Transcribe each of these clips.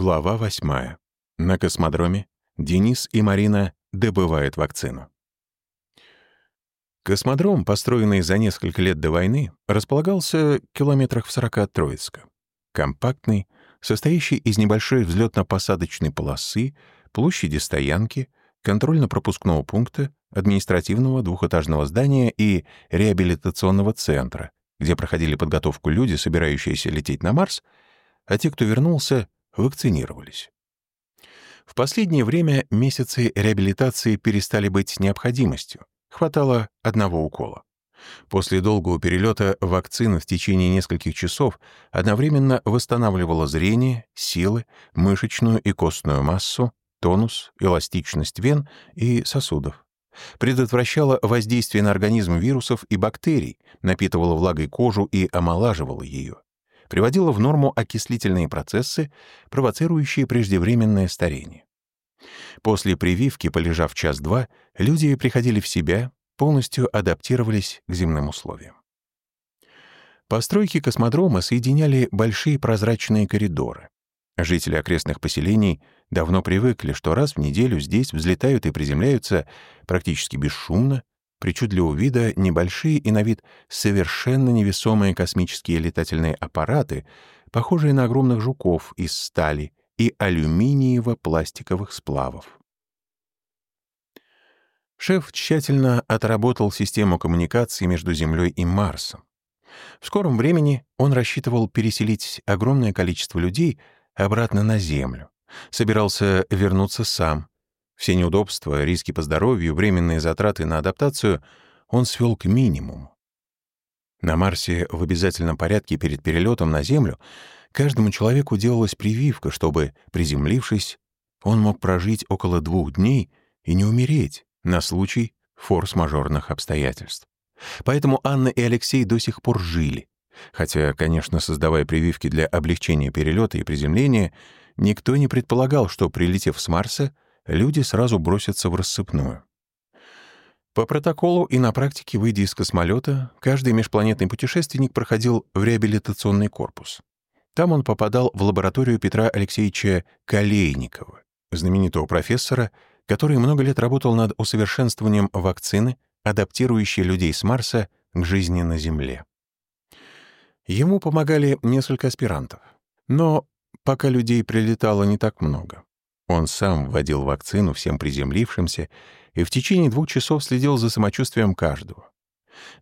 Глава восьмая. На космодроме Денис и Марина добывают вакцину. Космодром, построенный за несколько лет до войны, располагался километрах в 40 от Троицка. Компактный, состоящий из небольшой взлетно-посадочной полосы, площади стоянки, контрольно-пропускного пункта, административного двухэтажного здания и реабилитационного центра, где проходили подготовку люди, собирающиеся лететь на Марс, а те, кто вернулся, вакцинировались. В последнее время месяцы реабилитации перестали быть необходимостью, хватало одного укола. После долгого перелета вакцина в течение нескольких часов одновременно восстанавливала зрение, силы, мышечную и костную массу, тонус, эластичность вен и сосудов. Предотвращала воздействие на организм вирусов и бактерий, напитывала влагой кожу и омолаживала ее приводила в норму окислительные процессы, провоцирующие преждевременное старение. После прививки, полежав час-два, люди приходили в себя, полностью адаптировались к земным условиям. Постройки космодрома соединяли большие прозрачные коридоры. Жители окрестных поселений давно привыкли, что раз в неделю здесь взлетают и приземляются практически бесшумно, причудливого вида небольшие и на вид совершенно невесомые космические летательные аппараты, похожие на огромных жуков из стали и алюминиево-пластиковых сплавов. Шеф тщательно отработал систему коммуникации между Землей и Марсом. В скором времени он рассчитывал переселить огромное количество людей обратно на Землю, собирался вернуться сам, все неудобства, риски по здоровью, временные затраты на адаптацию он свел к минимуму. На Марсе в обязательном порядке перед перелетом на Землю каждому человеку делалась прививка, чтобы, приземлившись, он мог прожить около двух дней и не умереть на случай форс-мажорных обстоятельств. Поэтому Анна и Алексей до сих пор жили. Хотя, конечно, создавая прививки для облегчения перелета и приземления, никто не предполагал, что, прилетев с Марса, люди сразу бросятся в рассыпную. По протоколу и на практике, выйдя из космолета, каждый межпланетный путешественник проходил в реабилитационный корпус. Там он попадал в лабораторию Петра Алексеевича Колейникова, знаменитого профессора, который много лет работал над усовершенствованием вакцины, адаптирующей людей с Марса к жизни на Земле. Ему помогали несколько аспирантов, но пока людей прилетало не так много. Он сам вводил вакцину всем приземлившимся и в течение двух часов следил за самочувствием каждого.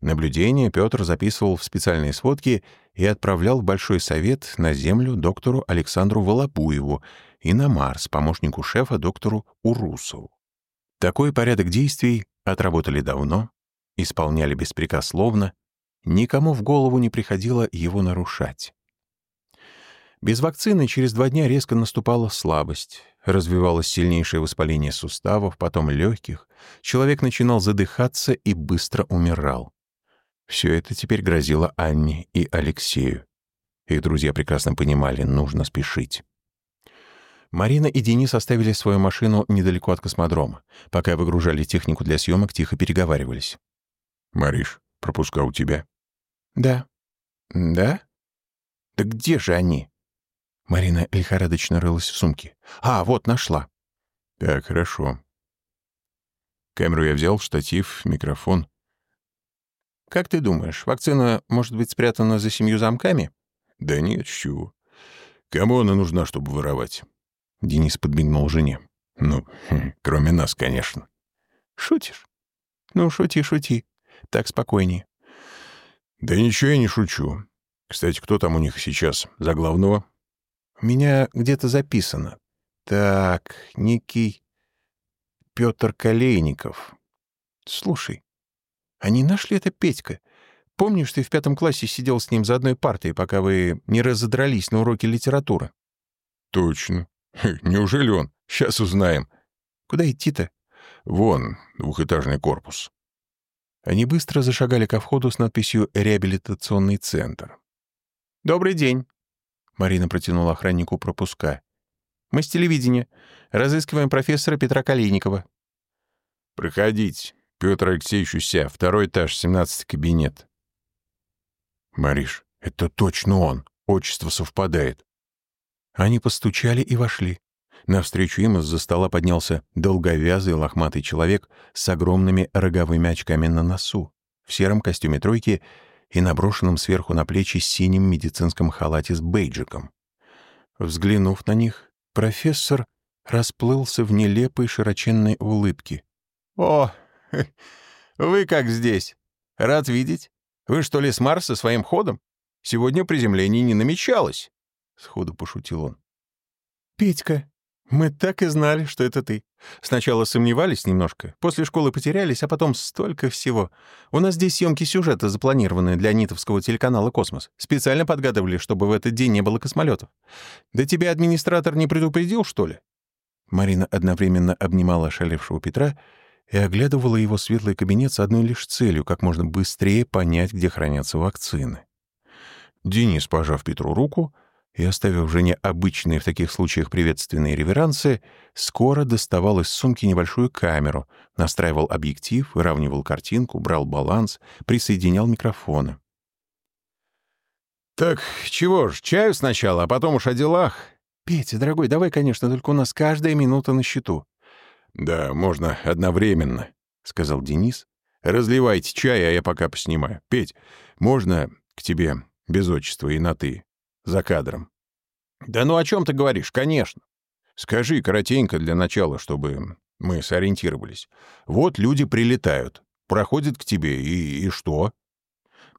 Наблюдения Петр записывал в специальные сводки и отправлял в Большой совет на Землю доктору Александру Волопуеву и на Марс помощнику шефа доктору Урусову. Такой порядок действий отработали давно, исполняли беспрекословно, никому в голову не приходило его нарушать. Без вакцины через два дня резко наступала слабость, развивалось сильнейшее воспаление суставов, потом легких, человек начинал задыхаться и быстро умирал. Все это теперь грозило Анне и Алексею. Их друзья прекрасно понимали, нужно спешить. Марина и Денис оставили свою машину недалеко от космодрома. Пока выгружали технику для съемок, тихо переговаривались. «Мариш, пропуска у тебя?» «Да». «Да? Да где же они?» Марина лихорадочно рылась в сумке. «А, вот, нашла». «Так, хорошо. Камеру я взял, штатив, микрофон». «Как ты думаешь, вакцина может быть спрятана за семью замками?» «Да нет, чего. Кому она нужна, чтобы воровать?» Денис подмигнул жене. «Ну, хм, кроме нас, конечно». «Шутишь?» «Ну, шути, шути. Так спокойнее». «Да ничего я не шучу. Кстати, кто там у них сейчас? За главного?» У меня где-то записано. Так, некий Петр Колейников. Слушай, а не наш ли это Петька? Помнишь, ты в пятом классе сидел с ним за одной партой, пока вы не разодрались на уроке литературы? Точно. Неужели он? Сейчас узнаем. Куда идти-то? Вон, двухэтажный корпус. Они быстро зашагали ко входу с надписью «Реабилитационный центр». «Добрый день», Марина протянула охраннику пропуска. «Мы с телевидения. Разыскиваем профессора Петра Калиникова». «Проходите. Петр Алексеевич Уся, второй этаж, семнадцатый кабинет». «Мариш, это точно он. Отчество совпадает». Они постучали и вошли. Навстречу им из-за стола поднялся долговязый лохматый человек с огромными роговыми очками на носу, в сером костюме тройки и наброшенном сверху на плечи синем медицинском халате с бейджиком. Взглянув на них, профессор расплылся в нелепой широченной улыбке. «О, вы как здесь? Рад видеть. Вы что ли с Марса своим ходом? Сегодня приземление не намечалось», — сходу пошутил он. «Петька, мы так и знали, что это ты. Сначала сомневались немножко, после школы потерялись, а потом столько всего. У нас здесь съемки сюжета запланированы для нитовского телеканала «Космос». Специально подгадывали, чтобы в этот день не было космолетов. Да тебя администратор не предупредил, что ли?» Марина одновременно обнимала ошалевшего Петра и оглядывала его светлый кабинет с одной лишь целью — как можно быстрее понять, где хранятся вакцины. Денис, пожав Петру руку, — и, оставив жене обычные в таких случаях приветственные реверансы, скоро доставал из сумки небольшую камеру, настраивал объектив, выравнивал картинку, брал баланс, присоединял микрофоны. «Так чего ж, чаю сначала, а потом уж о делах?» «Петя, дорогой, давай, конечно, только у нас каждая минута на счету». «Да, можно одновременно», — сказал Денис. «Разливайте чай, а я пока поснимаю. Петь, можно к тебе без отчества и на «ты»?» За кадром. «Да ну о чем ты говоришь? Конечно. Скажи коротенько для начала, чтобы мы сориентировались. Вот люди прилетают, проходят к тебе, и, и что?»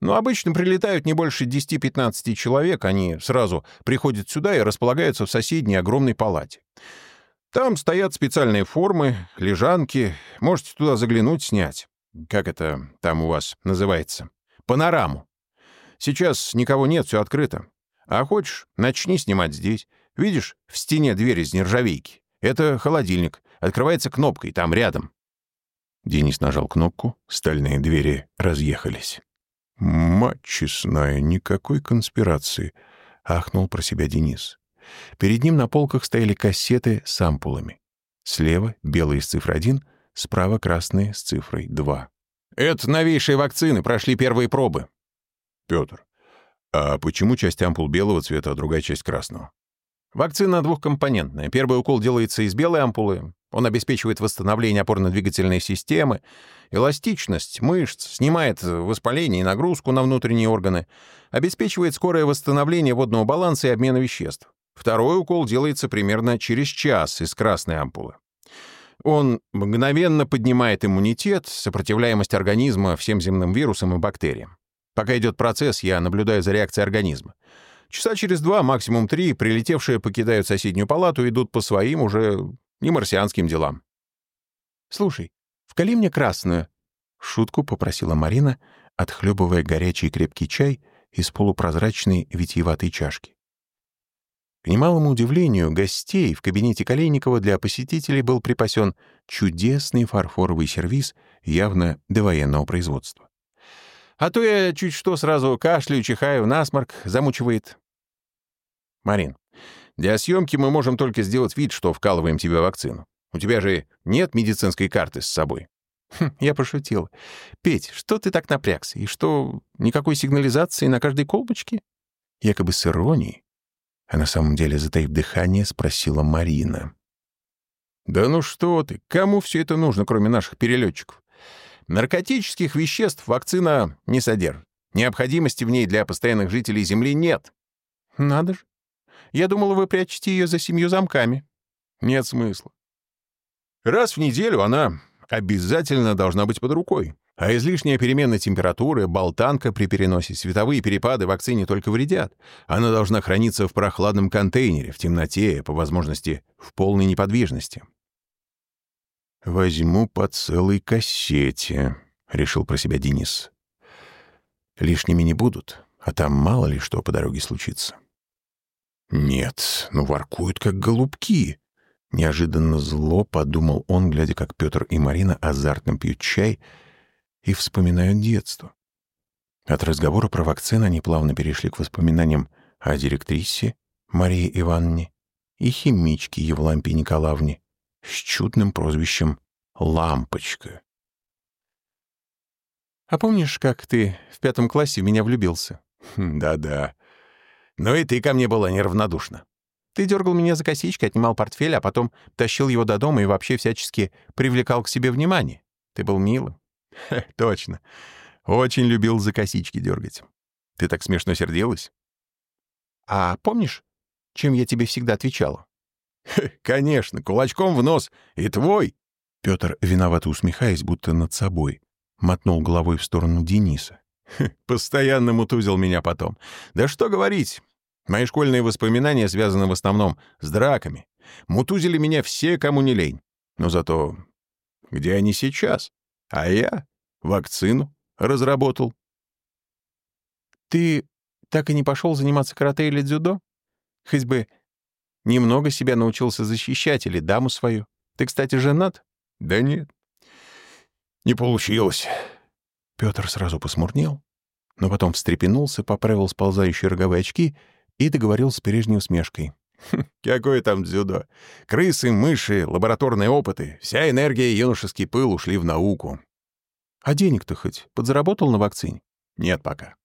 Ну, обычно прилетают не больше 10-15 человек, они сразу приходят сюда и располагаются в соседней огромной палате. Там стоят специальные формы, лежанки, можете туда заглянуть, снять. Как это там у вас называется? Панораму. Сейчас никого нет, все открыто. А хочешь, начни снимать здесь. Видишь, в стене дверь из нержавейки. Это холодильник. Открывается кнопкой, там рядом». Денис нажал кнопку, стальные двери разъехались. «Мать честная, никакой конспирации», — ахнул про себя Денис. Перед ним на полках стояли кассеты с ампулами. Слева — белые с цифрой 1, справа — красные с цифрой 2. «Это новейшие вакцины, прошли первые пробы». «Петр, а почему часть ампул белого цвета, а другая часть красного? Вакцина двухкомпонентная. Первый укол делается из белой ампулы. Он обеспечивает восстановление опорно-двигательной системы, эластичность мышц, снимает воспаление и нагрузку на внутренние органы, обеспечивает скорое восстановление водного баланса и обмена веществ. Второй укол делается примерно через час из красной ампулы. Он мгновенно поднимает иммунитет, сопротивляемость организма всем земным вирусам и бактериям. Пока идет процесс, я наблюдаю за реакцией организма. Часа через два, максимум три, прилетевшие покидают соседнюю палату и идут по своим уже не марсианским делам. «Слушай, вкали мне красную», — шутку попросила Марина, отхлебывая горячий крепкий чай из полупрозрачной витиеватой чашки. К немалому удивлению гостей в кабинете Калейникова для посетителей был припасен чудесный фарфоровый сервиз явно довоенного производства. А то я чуть что сразу кашляю, чихаю, насморк, замучивает. Марин, для съемки мы можем только сделать вид, что вкалываем тебе вакцину. У тебя же нет медицинской карты с собой. Хм, я пошутил. Петь, что ты так напрягся? И что, никакой сигнализации на каждой колбочке? Якобы с иронией. А на самом деле, затаив дыхание, спросила Марина. «Да ну что ты, кому все это нужно, кроме наших перелетчиков? Наркотических веществ вакцина не содержит. Необходимости в ней для постоянных жителей Земли нет. Надо же. Я думала, вы прячете ее за семью замками. Нет смысла. Раз в неделю она обязательно должна быть под рукой. А излишняя перемена температуры, болтанка при переносе, световые перепады вакцине только вредят. Она должна храниться в прохладном контейнере, в темноте, по возможности, в полной неподвижности. «Возьму по целой кассете», — решил про себя Денис. «Лишними не будут, а там мало ли что по дороге случится». «Нет, ну воркуют как голубки», — неожиданно зло подумал он, глядя, как Петр и Марина азартно пьют чай и вспоминают детство. От разговора про вакцины они плавно перешли к воспоминаниям о директрисе Марии Ивановне и химичке Евлампии Николаевне, с чудным прозвищем «Лампочка». «А помнишь, как ты в пятом классе в меня влюбился?» хм, «Да-да. Ну и ты ко мне была неравнодушна. Ты дергал меня за косички, отнимал портфель, а потом тащил его до дома и вообще всячески привлекал к себе внимание. Ты был милым. Точно. Очень любил за косички дергать. Ты так смешно сердилась. А помнишь, чем я тебе всегда отвечала? Конечно, кулачком в нос. И твой. Петр, виновато усмехаясь, будто над собой, мотнул головой в сторону Дениса. Постоянно мутузил меня потом. Да что говорить, Мои школьные воспоминания связаны в основном с драками. Мутузили меня все, кому не лень. Но зато где они сейчас? А я вакцину разработал. Ты так и не пошел заниматься карате или дзюдо? Хоть бы немного себя научился защищать или даму свою. Ты, кстати, женат? Да нет. Не получилось. Петр сразу посмурнел, но потом встрепенулся, поправил сползающие роговые очки — и договорил с прежней усмешкой. «Хм, «Какое там дзюдо? Крысы, мыши, лабораторные опыты. Вся энергия и юношеский пыл ушли в науку». «А денег-то хоть подзаработал на вакцине?» «Нет пока».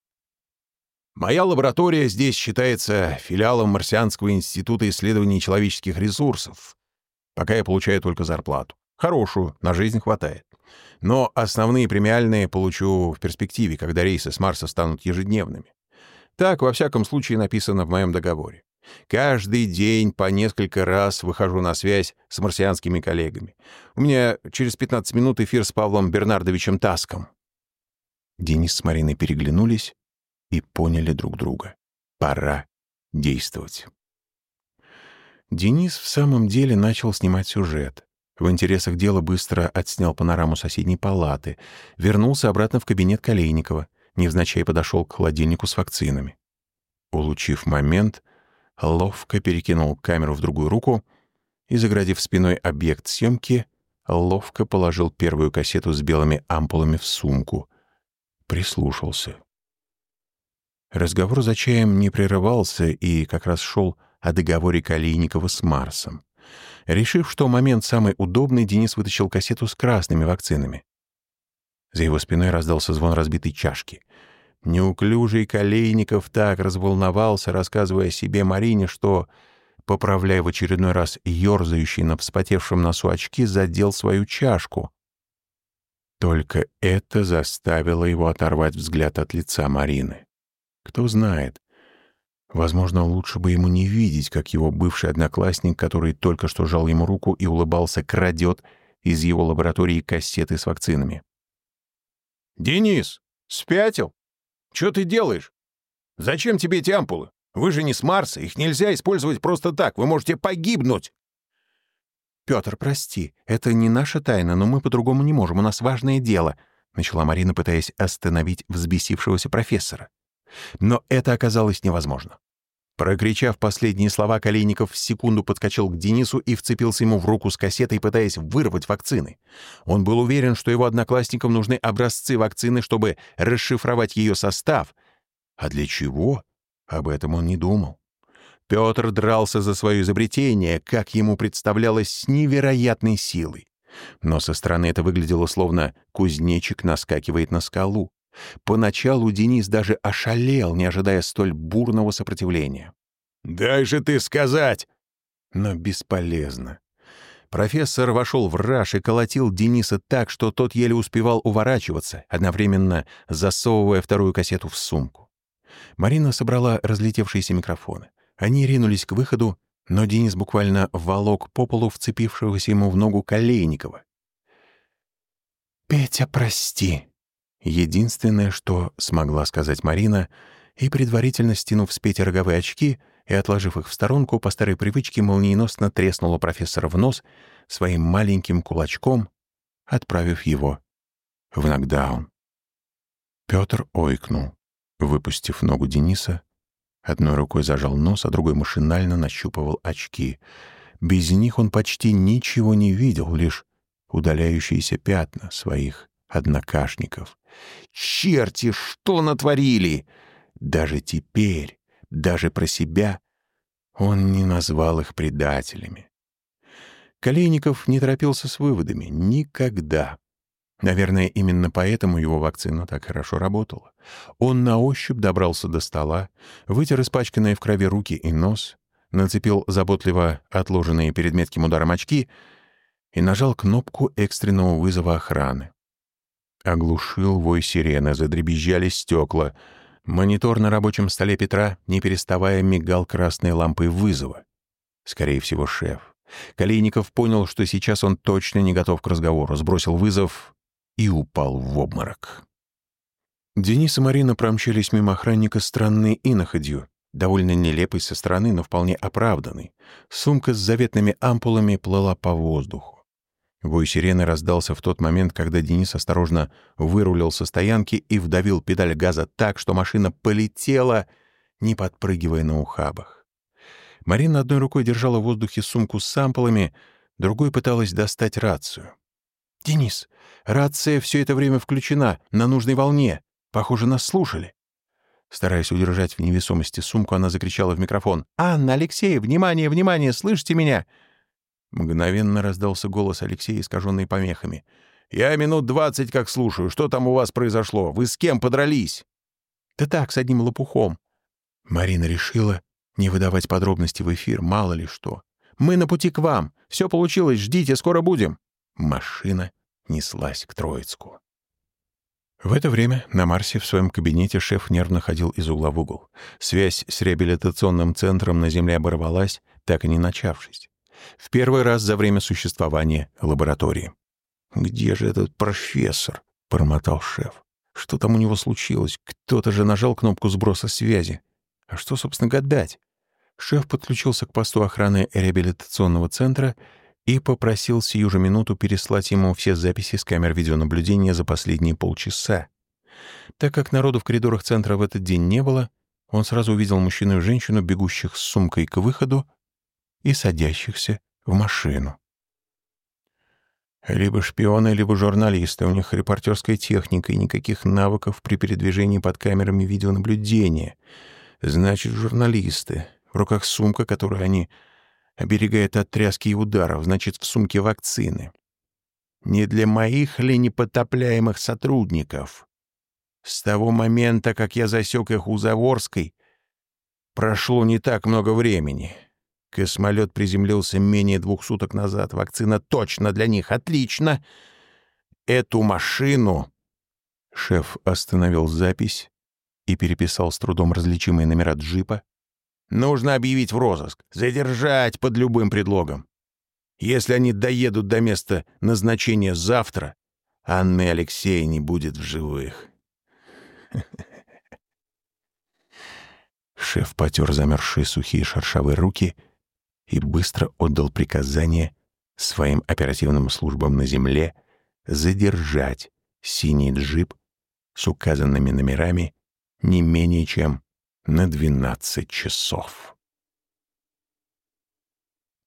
«Моя лаборатория здесь считается филиалом Марсианского института исследований человеческих ресурсов. Пока я получаю только зарплату. Хорошую, на жизнь хватает. Но основные премиальные получу в перспективе, когда рейсы с Марса станут ежедневными. Так, во всяком случае, написано в моем договоре. Каждый день по несколько раз выхожу на связь с марсианскими коллегами. У меня через 15 минут эфир с Павлом Бернардовичем Таском. Денис с Мариной переглянулись и поняли друг друга. Пора действовать. Денис в самом деле начал снимать сюжет. В интересах дела быстро отснял панораму соседней палаты, вернулся обратно в кабинет Колейникова, невзначай подошел к холодильнику с вакцинами. Улучив момент, ловко перекинул камеру в другую руку и, заградив спиной объект съемки, ловко положил первую кассету с белыми ампулами в сумку. Прислушался. Разговор за чаем не прерывался и как раз шел о договоре Калийникова с Марсом. Решив, что момент самый удобный, Денис вытащил кассету с красными вакцинами. За его спиной раздался звон разбитой чашки. Неуклюжий Колейников так разволновался, рассказывая себе Марине, что, поправляя в очередной раз ерзающий на вспотевшем носу очки, задел свою чашку. Только это заставило его оторвать взгляд от лица Марины. Кто знает, возможно, лучше бы ему не видеть, как его бывший одноклассник, который только что жал ему руку и улыбался, крадет из его лаборатории кассеты с вакцинами. «Денис, спятил? Что ты делаешь? Зачем тебе эти ампулы? Вы же не с Марса, их нельзя использовать просто так, вы можете погибнуть!» «Петр, прости, это не наша тайна, но мы по-другому не можем, у нас важное дело», начала Марина, пытаясь остановить взбесившегося профессора. Но это оказалось невозможно. Прокричав последние слова, Калейников в секунду подскочил к Денису и вцепился ему в руку с кассетой, пытаясь вырвать вакцины. Он был уверен, что его одноклассникам нужны образцы вакцины, чтобы расшифровать ее состав. А для чего? Об этом он не думал. Петр дрался за свое изобретение, как ему представлялось, с невероятной силой. Но со стороны это выглядело словно кузнечик наскакивает на скалу. Поначалу Денис даже ошалел, не ожидая столь бурного сопротивления. «Дай же ты сказать!» Но бесполезно. Профессор вошел в раж и колотил Дениса так, что тот еле успевал уворачиваться, одновременно засовывая вторую кассету в сумку. Марина собрала разлетевшиеся микрофоны. Они ринулись к выходу, но Денис буквально волок по полу вцепившегося ему в ногу Колейникова. «Петя, прости», Единственное, что смогла сказать Марина, и, предварительно стянув с Пети роговые очки и отложив их в сторонку, по старой привычке молниеносно треснула профессора в нос своим маленьким кулачком, отправив его в нокдаун. Петр ойкнул, выпустив ногу Дениса, одной рукой зажал нос, а другой машинально нащупывал очки. Без них он почти ничего не видел, лишь удаляющиеся пятна своих однокашников. Черти, что натворили! Даже теперь, даже про себя, он не назвал их предателями. Колейников не торопился с выводами. Никогда. Наверное, именно поэтому его вакцина так хорошо работала. Он на ощупь добрался до стола, вытер испачканные в крови руки и нос, нацепил заботливо отложенные перед метким ударом очки и нажал кнопку экстренного вызова охраны. Оглушил вой сирены, задребезжали стекла. Монитор на рабочем столе Петра, не переставая, мигал красной лампой вызова. Скорее всего, шеф. Калейников понял, что сейчас он точно не готов к разговору, сбросил вызов и упал в обморок. Денис и Марина промчались мимо охранника странной иноходью, довольно нелепой со стороны, но вполне оправданной. Сумка с заветными ампулами плыла по воздуху. Вой сирены раздался в тот момент, когда Денис осторожно вырулил со стоянки и вдавил педаль газа так, что машина полетела, не подпрыгивая на ухабах. Марина одной рукой держала в воздухе сумку с самплами, другой пыталась достать рацию. «Денис, рация все это время включена, на нужной волне. Похоже, нас слушали». Стараясь удержать в невесомости сумку, она закричала в микрофон. «Анна, Алексей, внимание, внимание, слышите меня?» Мгновенно раздался голос Алексея, искаженный помехами. «Я минут двадцать как слушаю. Что там у вас произошло? Вы с кем подрались?» «Да так, с одним лопухом». Марина решила не выдавать подробности в эфир, мало ли что. «Мы на пути к вам. Все получилось, ждите, скоро будем». Машина неслась к Троицку. В это время на Марсе в своем кабинете шеф нервно ходил из угла в угол. Связь с реабилитационным центром на Земле оборвалась, так и не начавшись. В первый раз за время существования лаборатории. «Где же этот профессор?» — бормотал шеф. «Что там у него случилось? Кто-то же нажал кнопку сброса связи. А что, собственно, гадать?» Шеф подключился к посту охраны реабилитационного центра и попросил сию же минуту переслать ему все записи с камер видеонаблюдения за последние полчаса. Так как народу в коридорах центра в этот день не было, он сразу увидел мужчину и женщину, бегущих с сумкой к выходу и садящихся в машину. Либо шпионы, либо журналисты. У них репортерская техника и никаких навыков при передвижении под камерами видеонаблюдения. Значит, журналисты. В руках сумка, которую они оберегает от тряски и ударов, значит, в сумке вакцины. Не для моих ли непотопляемых сотрудников? С того момента, как я засек их у Заворской, прошло не так много времени. Космолет приземлился менее двух суток назад. Вакцина точно для них. Отлично! Эту машину... Шеф остановил запись и переписал с трудом различимые номера джипа, Нужно объявить в розыск, задержать под любым предлогом. Если они доедут до места назначения завтра, Анны Алексея не будет в живых. Шеф потер замерзшие сухие шершавые руки и быстро отдал приказание своим оперативным службам на земле задержать синий джип с указанными номерами не менее чем на 12 часов.